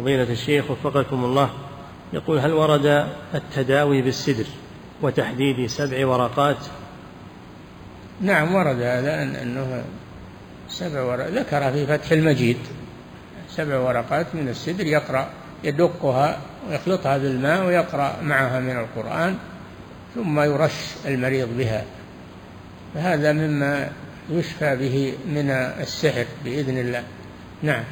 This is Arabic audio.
فضيلة الشيخ وفقكم الله. يقول هل ورد التداوي بالسدر وتحديد سبع ورقات؟ نعم ورد هذا أنه سبع ورقات ذكر في فتح المجيد سبع ورقات من السدر يقرأ يدقها ويخلطها بالماء ويقرأ معها من القرآن ثم يرش المريض بها. فهذا مما يشفى به من السحر بإذن الله. نعم.